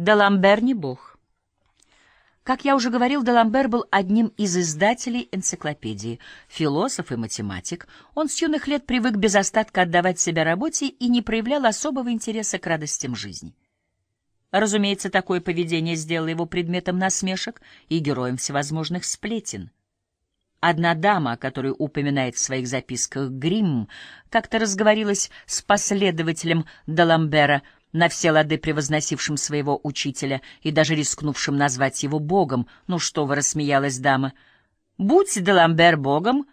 Даламбер не бог. Как я уже говорил, Даламбер был одним из издателей энциклопедии. Философ и математик, он с юных лет привык без остатка отдавать себя работе и не проявлял особого интереса к радостям жизни. Разумеется, такое поведение сделало его предметом насмешек и героем всевозможных сплетен. Одна дама, которую упоминает в своих записках Гримм, как-то разговорилась с последователем Даламбера — на все лады превозносившим своего учителя и даже рискнувшим назвать его богом. «Ну что вы», — рассмеялась дама, — «будь Деламбер богом,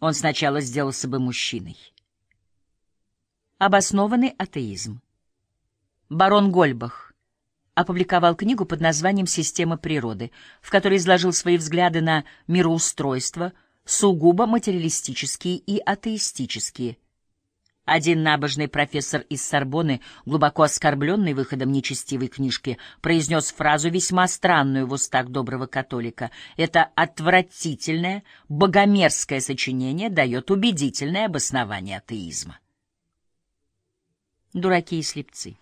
он сначала сделался бы мужчиной». Обоснованный атеизм. Барон Гольбах опубликовал книгу под названием «Система природы», в которой изложил свои взгляды на мироустройство, сугубо материалистические и атеистические – один набожный профессор из Сорбонны, глубоко оскорбленный выходом нечестивой книжки, произнес фразу весьма странную в устах доброго католика. Это отвратительное, богомерзкое сочинение дает убедительное обоснование атеизма. Дураки и слепцы.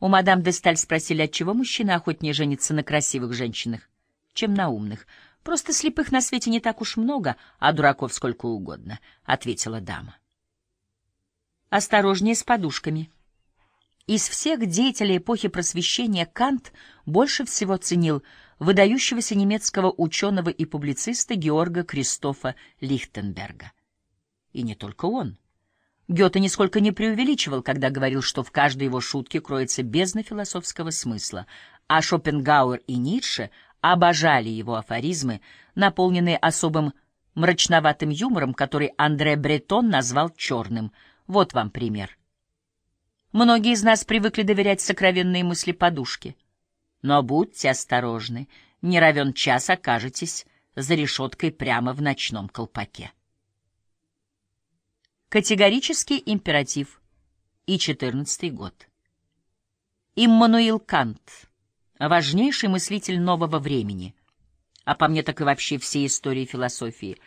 У мадам де Сталь спросили, отчего мужчина охотнее женится на красивых женщинах, чем на умных. «Просто слепых на свете не так уж много, а дураков сколько угодно», — ответила дама осторожнее с подушками. Из всех деятелей эпохи просвещения Кант больше всего ценил выдающегося немецкого ученого и публициста Георга Кристофа Лихтенберга. И не только он. Гёте нисколько не преувеличивал, когда говорил, что в каждой его шутке кроется бездна философского смысла, а Шопенгауэр и Ницше обожали его афоризмы, наполненные особым мрачноватым юмором, который Андре Бретон назвал черным — вот вам пример. Многие из нас привыкли доверять сокровенные мысли подушке. Но будьте осторожны, не равен час окажетесь за решеткой прямо в ночном колпаке. Категорический императив и четырнадцатый год. Иммануил Кант, важнейший мыслитель нового времени, а по мне так и вообще всей истории философии,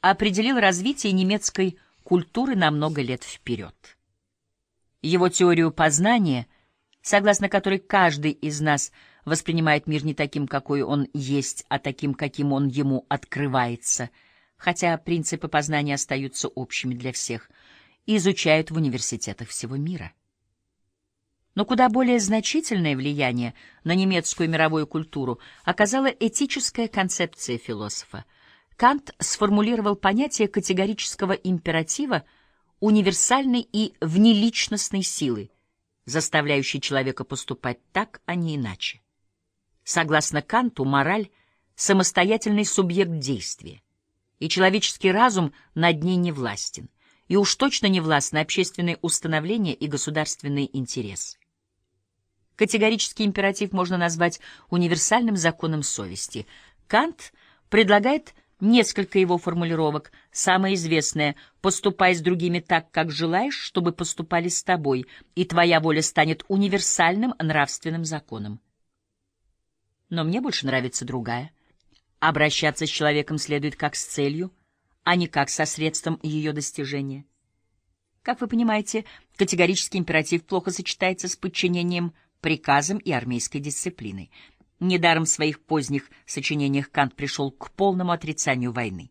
определил развитие немецкой культуры на много лет вперед. Его теорию познания, согласно которой каждый из нас воспринимает мир не таким, какой он есть, а таким, каким он ему открывается, хотя принципы познания остаются общими для всех, изучают в университетах всего мира. Но куда более значительное влияние на немецкую мировую культуру оказала этическая концепция философа — Кант сформулировал понятие категорического императива универсальной и внеличностной силы, заставляющей человека поступать так, а не иначе. Согласно Канту, мораль — самостоятельный субъект действия, и человеческий разум над ней не властен, и уж точно не властны общественные установления и государственный интерес. Категорический императив можно назвать универсальным законом совести. Кант предлагает Несколько его формулировок. Самое известное — «поступай с другими так, как желаешь, чтобы поступали с тобой, и твоя воля станет универсальным нравственным законом». Но мне больше нравится другая. Обращаться с человеком следует как с целью, а не как со средством ее достижения. Как вы понимаете, категорический императив плохо сочетается с подчинением приказам и армейской дисциплиной. Недаром в своих поздних сочинениях Кант пришел к полному отрицанию войны.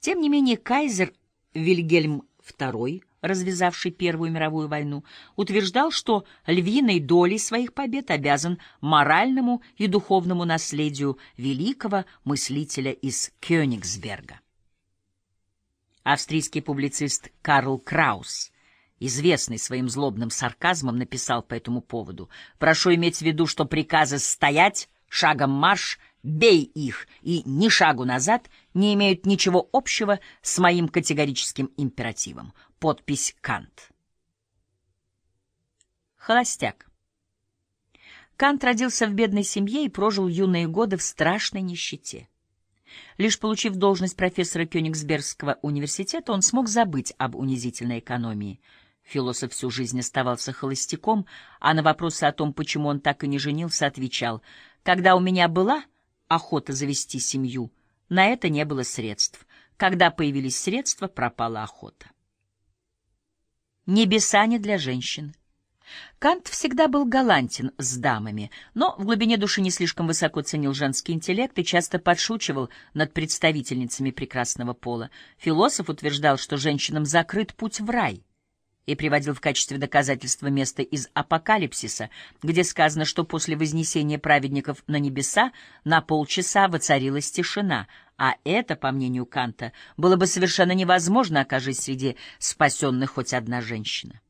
Тем не менее, кайзер Вильгельм II, развязавший Первую мировую войну, утверждал, что львиной долей своих побед обязан моральному и духовному наследию великого мыслителя из Кёнигсберга. Австрийский публицист Карл Краус известный своим злобным сарказмом, написал по этому поводу. «Прошу иметь в виду, что приказы «стоять», «шагом марш», «бей их» и «ни шагу назад» не имеют ничего общего с моим категорическим императивом. Подпись «Кант». Холостяк. Кант родился в бедной семье и прожил юные годы в страшной нищете. Лишь получив должность профессора Кёнигсбергского университета, он смог забыть об унизительной экономии — Философ всю жизнь оставался холостяком, а на вопросы о том, почему он так и не женился, отвечал, «Когда у меня была охота завести семью, на это не было средств. Когда появились средства, пропала охота». Небеса не для женщин. Кант всегда был галантен с дамами, но в глубине души не слишком высоко ценил женский интеллект и часто подшучивал над представительницами прекрасного пола. Философ утверждал, что женщинам закрыт путь в рай, и приводил в качестве доказательства место из Апокалипсиса, где сказано, что после вознесения праведников на небеса на полчаса воцарилась тишина, а это, по мнению Канта, было бы совершенно невозможно, окажись среди спасенных хоть одна женщина.